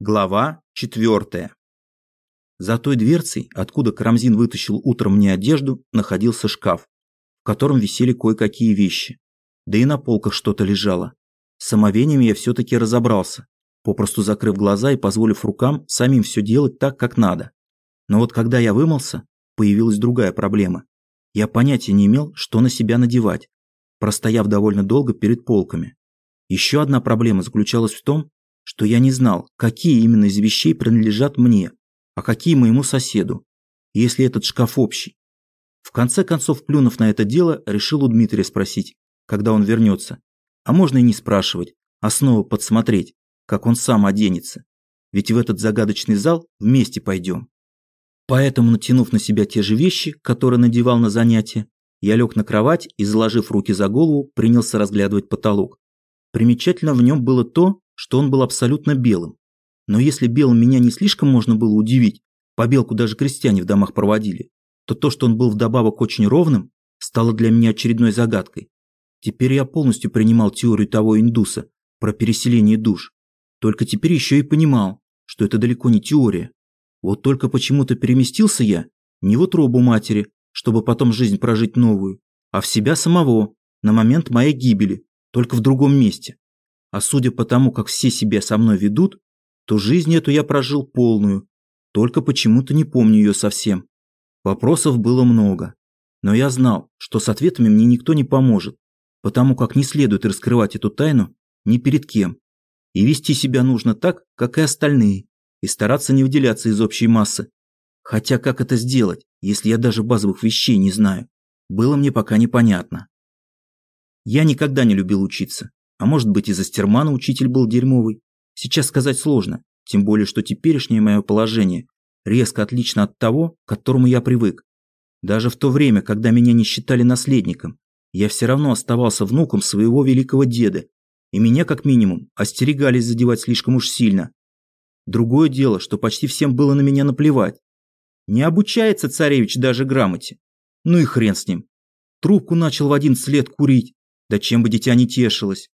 Глава четвертая. За той дверцей, откуда Карамзин вытащил утром мне одежду, находился шкаф, в котором висели кое-какие вещи. Да и на полках что-то лежало. С самовениями я все-таки разобрался, попросту закрыв глаза и позволив рукам самим все делать так, как надо. Но вот когда я вымылся, появилась другая проблема. Я понятия не имел, что на себя надевать, простояв довольно долго перед полками. Еще одна проблема заключалась в том, что я не знал, какие именно из вещей принадлежат мне, а какие моему соседу, если этот шкаф общий. В конце концов, плюнув на это дело, решил у Дмитрия спросить, когда он вернется. А можно и не спрашивать, а снова подсмотреть, как он сам оденется. Ведь в этот загадочный зал вместе пойдем. Поэтому, натянув на себя те же вещи, которые надевал на занятия, я лег на кровать и, заложив руки за голову, принялся разглядывать потолок. Примечательно в нем было то, что он был абсолютно белым. Но если белым меня не слишком можно было удивить, побелку даже крестьяне в домах проводили, то то, что он был вдобавок очень ровным, стало для меня очередной загадкой. Теперь я полностью принимал теорию того индуса про переселение душ. Только теперь еще и понимал, что это далеко не теория. Вот только почему-то переместился я не в утробу матери, чтобы потом жизнь прожить новую, а в себя самого, на момент моей гибели, только в другом месте. А судя по тому, как все себя со мной ведут, то жизнь эту я прожил полную, только почему-то не помню ее совсем. Вопросов было много, но я знал, что с ответами мне никто не поможет, потому как не следует раскрывать эту тайну ни перед кем. И вести себя нужно так, как и остальные, и стараться не выделяться из общей массы. Хотя как это сделать, если я даже базовых вещей не знаю, было мне пока непонятно. Я никогда не любил учиться, а может быть из-за стермана учитель был дерьмовый. Сейчас сказать сложно, тем более, что теперешнее мое положение резко отлично от того, к которому я привык. Даже в то время, когда меня не считали наследником, я все равно оставался внуком своего великого деда, и меня, как минимум, остерегались задевать слишком уж сильно. Другое дело, что почти всем было на меня наплевать. Не обучается царевич даже грамоте. Ну и хрен с ним. Трубку начал в одиннадцать лет курить, да чем бы дитя не тешилось.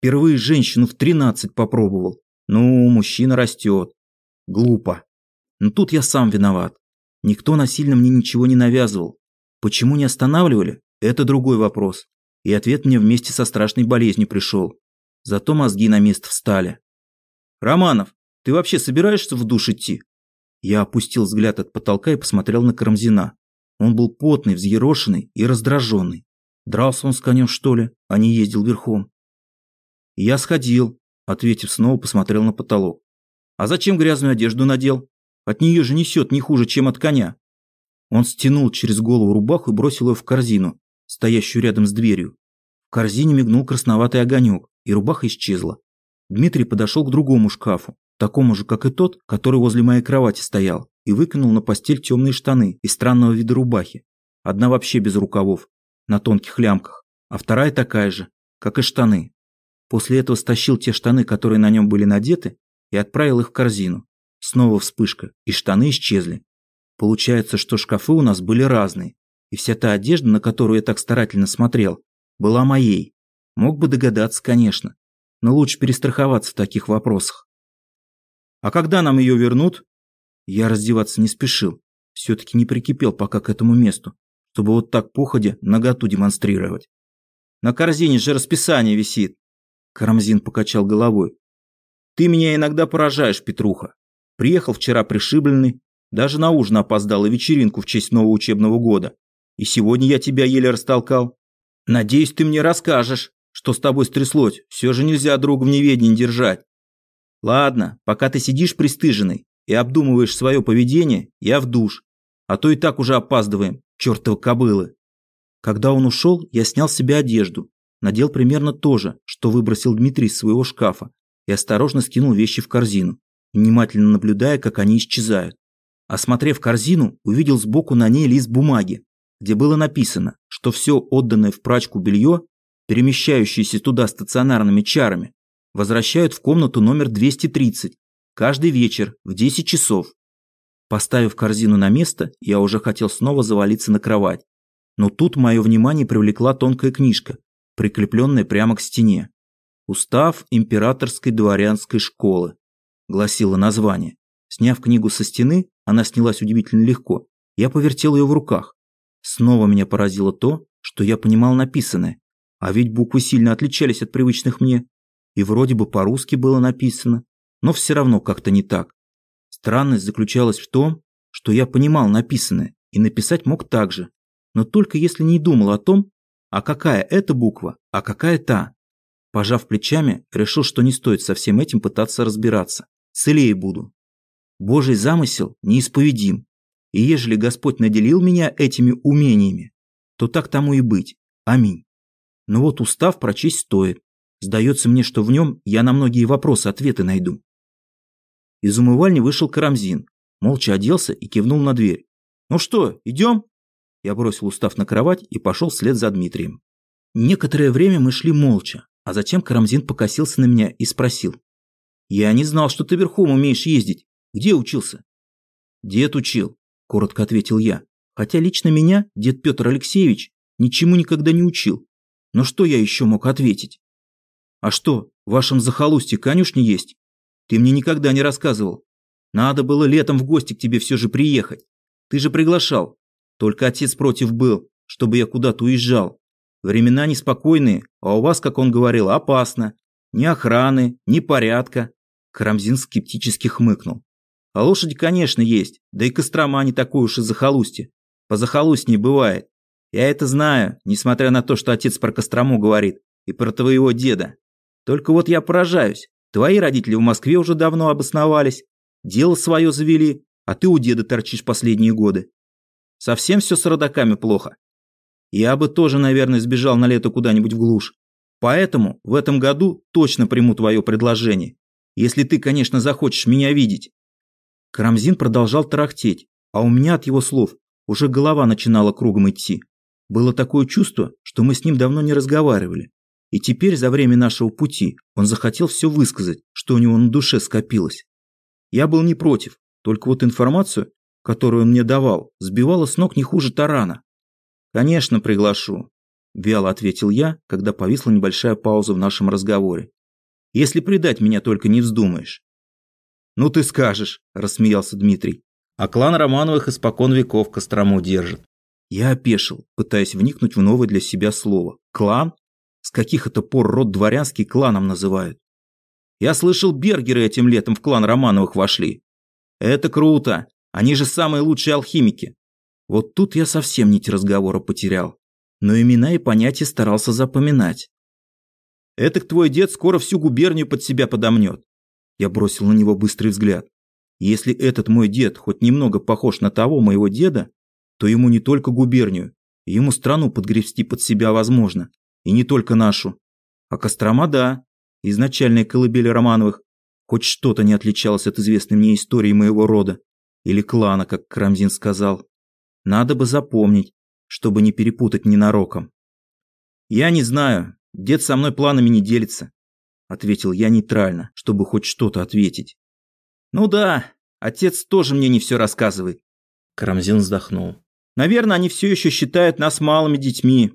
Впервые женщину в 13 попробовал. Ну, мужчина растет. Глупо. Но тут я сам виноват. Никто насильно мне ничего не навязывал. Почему не останавливали? Это другой вопрос. И ответ мне вместе со страшной болезнью пришел. Зато мозги на место встали. «Романов, ты вообще собираешься в душ идти?» Я опустил взгляд от потолка и посмотрел на Карамзина. Он был потный, взъерошенный и раздраженный. Дрался он с конем, что ли, а не ездил верхом. «Я сходил», – ответив снова, посмотрел на потолок. «А зачем грязную одежду надел? От нее же несет не хуже, чем от коня». Он стянул через голову рубаху и бросил ее в корзину, стоящую рядом с дверью. В корзине мигнул красноватый огонек, и рубаха исчезла. Дмитрий подошел к другому шкафу, такому же, как и тот, который возле моей кровати стоял, и выкинул на постель темные штаны из странного вида рубахи. Одна вообще без рукавов, на тонких лямках, а вторая такая же, как и штаны, После этого стащил те штаны, которые на нем были надеты, и отправил их в корзину. Снова вспышка, и штаны исчезли. Получается, что шкафы у нас были разные, и вся та одежда, на которую я так старательно смотрел, была моей. Мог бы догадаться, конечно, но лучше перестраховаться в таких вопросах. А когда нам ее вернут? Я раздеваться не спешил, все-таки не прикипел пока к этому месту, чтобы вот так походя наготу демонстрировать. На корзине же расписание висит. Карамзин покачал головой. «Ты меня иногда поражаешь, Петруха. Приехал вчера пришибленный, даже на ужин опоздал и вечеринку в честь нового учебного года. И сегодня я тебя еле растолкал. Надеюсь, ты мне расскажешь, что с тобой стряслось. Все же нельзя друга в неведении держать. Ладно, пока ты сидишь пристыженный и обдумываешь свое поведение, я в душ. А то и так уже опаздываем, чертовы кобылы. Когда он ушел, я снял с себя одежду надел примерно то же, что выбросил Дмитрий из своего шкафа, и осторожно скинул вещи в корзину, внимательно наблюдая, как они исчезают. Осмотрев корзину, увидел сбоку на ней лист бумаги, где было написано, что все отданное в прачку белье, перемещающееся туда стационарными чарами, возвращают в комнату номер 230 каждый вечер в 10 часов. Поставив корзину на место, я уже хотел снова завалиться на кровать. Но тут мое внимание привлекла тонкая книжка, прикрепленной прямо к стене. Устав императорской дворянской школы. гласило название. Сняв книгу со стены, она снялась удивительно легко. Я повертел ее в руках. Снова меня поразило то, что я понимал написанное. А ведь буквы сильно отличались от привычных мне. И вроде бы по-русски было написано, но все равно как-то не так. Странность заключалась в том, что я понимал написанное и написать мог так же, но только если не думал о том, а какая это буква, а какая та. Пожав плечами, решил, что не стоит со всем этим пытаться разбираться. Целее буду. Божий замысел неисповедим. И ежели Господь наделил меня этими умениями, то так тому и быть. Аминь. Но вот устав прочесть стоит. Сдается мне, что в нем я на многие вопросы ответы найду. Из умывальни вышел Карамзин, молча оделся и кивнул на дверь. «Ну что, идем?» Я бросил устав на кровать и пошел вслед за Дмитрием. Некоторое время мы шли молча, а затем Карамзин покосился на меня и спросил. «Я не знал, что ты верхом умеешь ездить. Где учился?» «Дед учил», – коротко ответил я. Хотя лично меня дед Петр Алексеевич ничему никогда не учил. Но что я еще мог ответить? «А что, в вашем захолустье конюшни есть? Ты мне никогда не рассказывал. Надо было летом в гости к тебе все же приехать. Ты же приглашал. Только отец против был, чтобы я куда-то уезжал. Времена неспокойные, а у вас, как он говорил, опасно. Ни охраны, ни порядка. Карамзин скептически хмыкнул. А лошади, конечно, есть, да и Кострома не такой уж и захолустье. По захолустье бывает. Я это знаю, несмотря на то, что отец про Кострому говорит, и про твоего деда. Только вот я поражаюсь. Твои родители в Москве уже давно обосновались, дело свое завели, а ты у деда торчишь последние годы. Совсем все с родаками плохо. Я бы тоже, наверное, сбежал на лето куда-нибудь в глушь. Поэтому в этом году точно приму твое предложение. Если ты, конечно, захочешь меня видеть. Карамзин продолжал тарахтеть, а у меня от его слов уже голова начинала кругом идти. Было такое чувство, что мы с ним давно не разговаривали. И теперь за время нашего пути он захотел все высказать, что у него на душе скопилось. Я был не против, только вот информацию которую он мне давал, сбивала с ног не хуже тарана. «Конечно, приглашу», – вяло ответил я, когда повисла небольшая пауза в нашем разговоре. «Если предать меня только не вздумаешь». «Ну ты скажешь», – рассмеялся Дмитрий. «А клан Романовых испокон веков Кострому держит». Я опешил, пытаясь вникнуть в новое для себя слово. «Клан? С каких это пор род дворянский кланом называют?» «Я слышал, бергеры этим летом в клан Романовых вошли». «Это круто. Они же самые лучшие алхимики. Вот тут я совсем нить разговора потерял. Но имена и понятия старался запоминать. Этак твой дед скоро всю губернию под себя подомнет. Я бросил на него быстрый взгляд. Если этот мой дед хоть немного похож на того моего деда, то ему не только губернию, ему страну подгребсти под себя возможно. И не только нашу. А Кострома, да, изначальная колыбель Романовых, хоть что-то не отличалось от известной мне истории моего рода. Или клана, как Крамзин сказал. Надо бы запомнить, чтобы не перепутать ненароком. «Я не знаю. Дед со мной планами не делится», – ответил я нейтрально, чтобы хоть что-то ответить. «Ну да, отец тоже мне не все рассказывает», – Карамзин вздохнул. «Наверное, они все еще считают нас малыми детьми».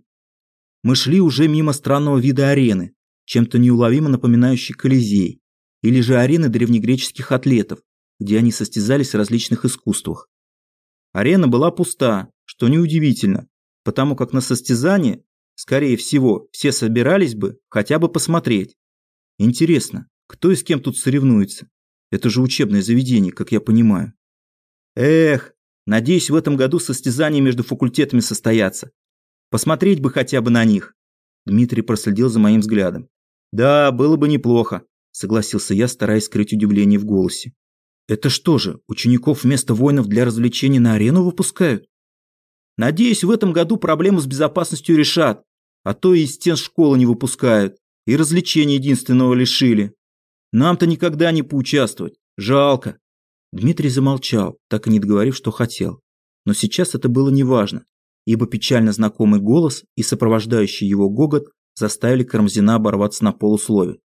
Мы шли уже мимо странного вида арены, чем-то неуловимо напоминающей Колизей, или же арены древнегреческих атлетов, где они состязались в различных искусствах. Арена была пуста, что неудивительно, потому как на состязание, скорее всего, все собирались бы хотя бы посмотреть. Интересно, кто и с кем тут соревнуется? Это же учебное заведение, как я понимаю. Эх, надеюсь, в этом году состязания между факультетами состоятся. Посмотреть бы хотя бы на них. Дмитрий проследил за моим взглядом. Да, было бы неплохо, согласился я, стараясь скрыть удивление в голосе. Это что же, учеников вместо воинов для развлечений на арену выпускают? Надеюсь, в этом году проблему с безопасностью решат, а то и из стен школы не выпускают, и развлечения единственного лишили. Нам-то никогда не поучаствовать. Жалко. Дмитрий замолчал, так и не договорив, что хотел. Но сейчас это было неважно, ибо печально знакомый голос и сопровождающий его гогот заставили Карамзина оборваться на полуслове.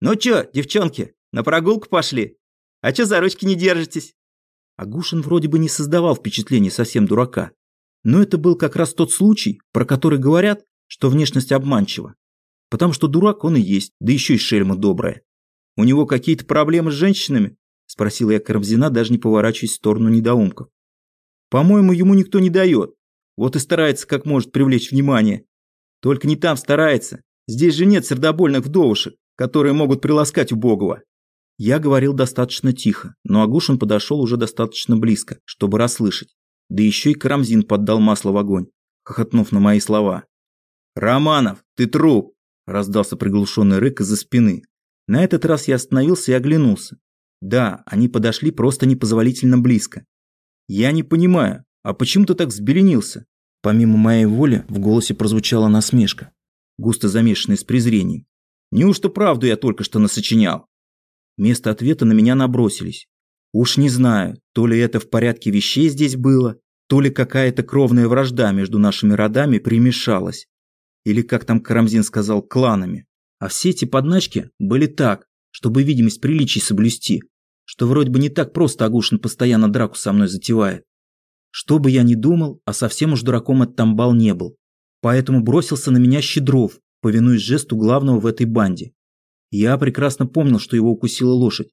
«Ну чё, девчонки, на прогулку пошли?» А чё за ручки не держитесь?» Агушин вроде бы не создавал впечатления совсем дурака. Но это был как раз тот случай, про который говорят, что внешность обманчива. Потому что дурак он и есть, да еще и шельма добрая. У него какие-то проблемы с женщинами? Спросила я Карамзина, даже не поворачиваясь в сторону недоумков. По-моему, ему никто не дает. Вот и старается как может привлечь внимание. Только не там старается. Здесь же нет сердобольных вдовушек, которые могут приласкать убогого. Я говорил достаточно тихо, но Агушин подошел уже достаточно близко, чтобы расслышать. Да еще и Карамзин поддал масло в огонь, хохотнув на мои слова. «Романов, ты труп!» – раздался приглушенный рык из-за спины. На этот раз я остановился и оглянулся. Да, они подошли просто непозволительно близко. Я не понимаю, а почему ты так взбеленился? Помимо моей воли в голосе прозвучала насмешка, густо замешанная с презрением. Неужто правду я только что насочинял? Вместо ответа на меня набросились. Уж не знаю, то ли это в порядке вещей здесь было, то ли какая-то кровная вражда между нашими родами примешалась. Или, как там Карамзин сказал, кланами. А все эти подначки были так, чтобы видимость приличий соблюсти, что вроде бы не так просто Агушин постоянно драку со мной затевает. Что бы я ни думал, а совсем уж дураком этот тамбал не был. Поэтому бросился на меня Щедров, повинуясь жесту главного в этой банде. Я прекрасно помнил, что его укусила лошадь.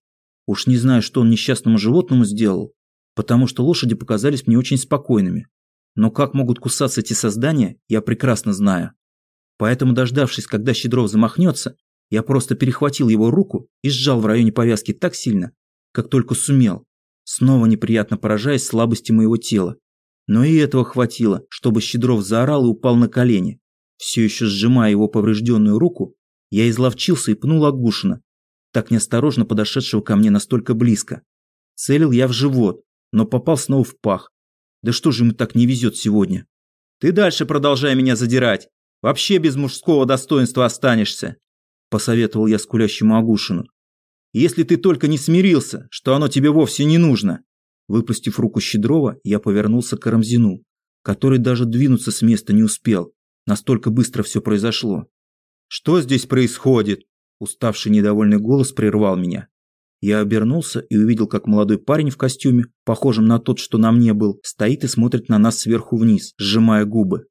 Уж не знаю, что он несчастному животному сделал, потому что лошади показались мне очень спокойными. Но как могут кусаться эти создания, я прекрасно знаю. Поэтому, дождавшись, когда Щедров замахнется, я просто перехватил его руку и сжал в районе повязки так сильно, как только сумел, снова неприятно поражаясь слабости моего тела. Но и этого хватило, чтобы Щедров заорал и упал на колени. Все еще сжимая его поврежденную руку, я изловчился и пнул Агушина, так неосторожно подошедшего ко мне настолько близко. Целил я в живот, но попал снова в пах. Да что же ему так не везет сегодня? Ты дальше продолжай меня задирать. Вообще без мужского достоинства останешься, посоветовал я скулящему Агушину. Если ты только не смирился, что оно тебе вовсе не нужно. Выпустив руку Щедрова, я повернулся к Карамзину, который даже двинуться с места не успел. Настолько быстро все произошло. «Что здесь происходит?» Уставший недовольный голос прервал меня. Я обернулся и увидел, как молодой парень в костюме, похожем на тот, что на мне был, стоит и смотрит на нас сверху вниз, сжимая губы.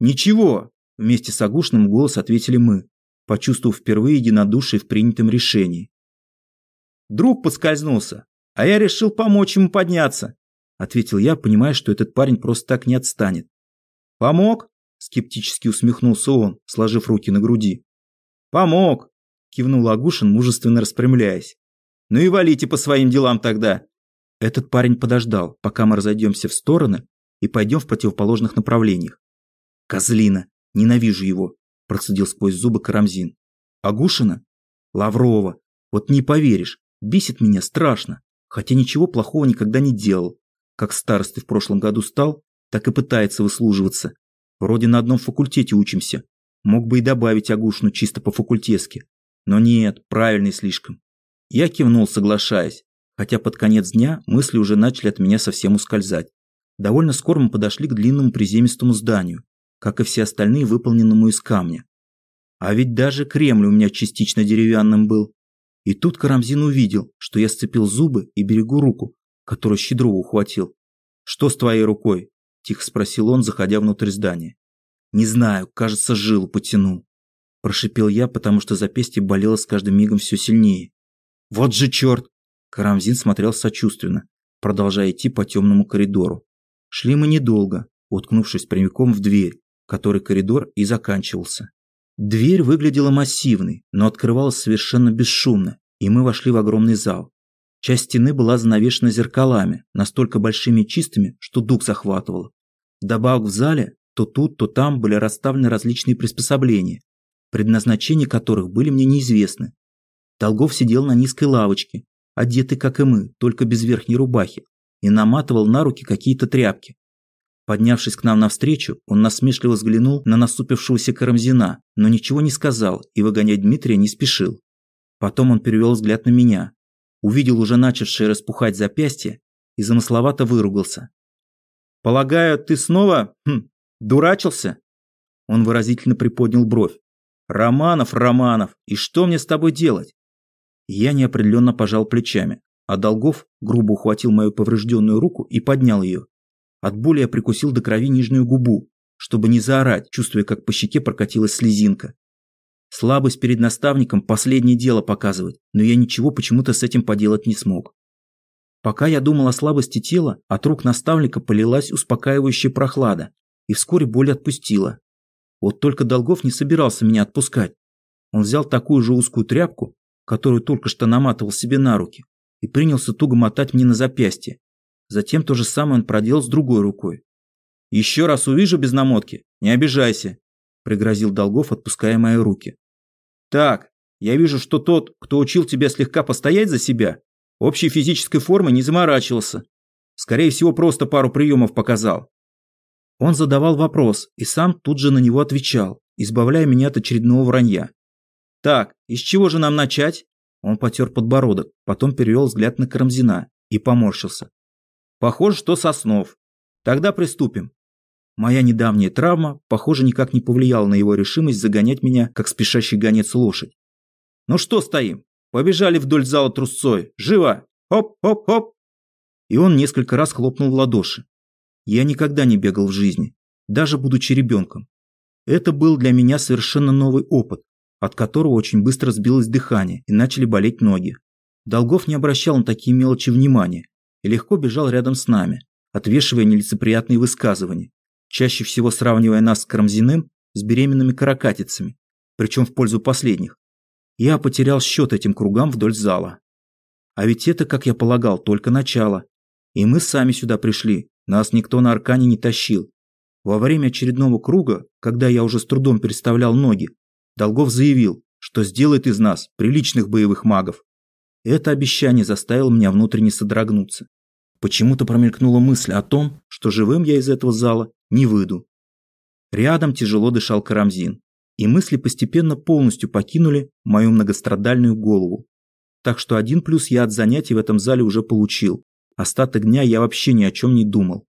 «Ничего!» – вместе с Агушным голос ответили мы, почувствовав впервые единодушие в принятом решении. Друг подскользнулся, а я решил помочь ему подняться, ответил я, понимая, что этот парень просто так не отстанет. Помог? Скептически усмехнулся он, сложив руки на груди. Помог, кивнул Агушин, мужественно распрямляясь. Ну и валите по своим делам тогда. Этот парень подождал, пока мы разойдемся в стороны и пойдем в противоположных направлениях. Козлина, ненавижу его, процедил сквозь зубы Карамзин. Агушина? Лаврова. Вот не поверишь, Бесит меня страшно, хотя ничего плохого никогда не делал. Как старостой в прошлом году стал, так и пытается выслуживаться. Вроде на одном факультете учимся. Мог бы и добавить Агушну чисто по-факультетски. Но нет, правильный слишком. Я кивнул, соглашаясь, хотя под конец дня мысли уже начали от меня совсем ускользать. Довольно скоро мы подошли к длинному приземистому зданию, как и все остальные, выполненному из камня. А ведь даже Кремль у меня частично деревянным был. И тут Карамзин увидел, что я сцепил зубы и берегу руку, которую Щедрову ухватил. «Что с твоей рукой?» – тихо спросил он, заходя внутрь здания. «Не знаю, кажется, жилу потянул». Прошипел я, потому что запястье болело с каждым мигом все сильнее. «Вот же черт!» Карамзин смотрел сочувственно, продолжая идти по темному коридору. Шли мы недолго, уткнувшись прямиком в дверь, которой коридор и заканчивался. Дверь выглядела массивной, но открывалась совершенно бесшумно, и мы вошли в огромный зал. Часть стены была занавешена зеркалами, настолько большими и чистыми, что дух захватывало. Вдобавок в зале то тут, то там были расставлены различные приспособления, предназначения которых были мне неизвестны. Долгов сидел на низкой лавочке, одетый, как и мы, только без верхней рубахи, и наматывал на руки какие-то тряпки. Поднявшись к нам навстречу, он насмешливо взглянул на насупившегося Карамзина, но ничего не сказал и выгонять Дмитрия не спешил. Потом он перевел взгляд на меня, увидел уже начавшее распухать запястье и замысловато выругался. «Полагаю, ты снова... Хм, дурачился?» Он выразительно приподнял бровь. «Романов, Романов, и что мне с тобой делать?» Я неопределенно пожал плечами, а Долгов грубо ухватил мою поврежденную руку и поднял ее. От боли я прикусил до крови нижнюю губу, чтобы не заорать, чувствуя, как по щеке прокатилась слезинка. Слабость перед наставником – последнее дело показывать, но я ничего почему-то с этим поделать не смог. Пока я думал о слабости тела, от рук наставника полилась успокаивающая прохлада, и вскоре боль отпустила. Вот только Долгов не собирался меня отпускать. Он взял такую же узкую тряпку, которую только что наматывал себе на руки, и принялся туго мотать мне на запястье. Затем то же самое он проделал с другой рукой. «Еще раз увижу без намотки, не обижайся», – пригрозил Долгов, отпуская мои руки. «Так, я вижу, что тот, кто учил тебя слегка постоять за себя, общей физической формы не заморачивался. Скорее всего, просто пару приемов показал». Он задавал вопрос и сам тут же на него отвечал, избавляя меня от очередного вранья. «Так, из чего же нам начать?» Он потер подбородок, потом перевел взгляд на Карамзина и поморщился. «Похоже, что Соснов. Тогда приступим». Моя недавняя травма, похоже, никак не повлияла на его решимость загонять меня, как спешащий гонец лошадь. «Ну что стоим? Побежали вдоль зала трусцой. Живо! Хоп-хоп-хоп!» И он несколько раз хлопнул в ладоши. Я никогда не бегал в жизни, даже будучи ребенком. Это был для меня совершенно новый опыт, от которого очень быстро сбилось дыхание и начали болеть ноги. Долгов не обращал на такие мелочи внимания и легко бежал рядом с нами, отвешивая нелицеприятные высказывания, чаще всего сравнивая нас с Карамзиным с беременными каракатицами, причем в пользу последних. Я потерял счет этим кругам вдоль зала. А ведь это, как я полагал, только начало. И мы сами сюда пришли, нас никто на аркане не тащил. Во время очередного круга, когда я уже с трудом переставлял ноги, Долгов заявил, что сделает из нас приличных боевых магов. Это обещание заставило меня внутренне содрогнуться. Почему-то промелькнула мысль о том, что живым я из этого зала не выйду. Рядом тяжело дышал Карамзин, и мысли постепенно полностью покинули мою многострадальную голову. Так что один плюс я от занятий в этом зале уже получил. Остаток дня я вообще ни о чем не думал.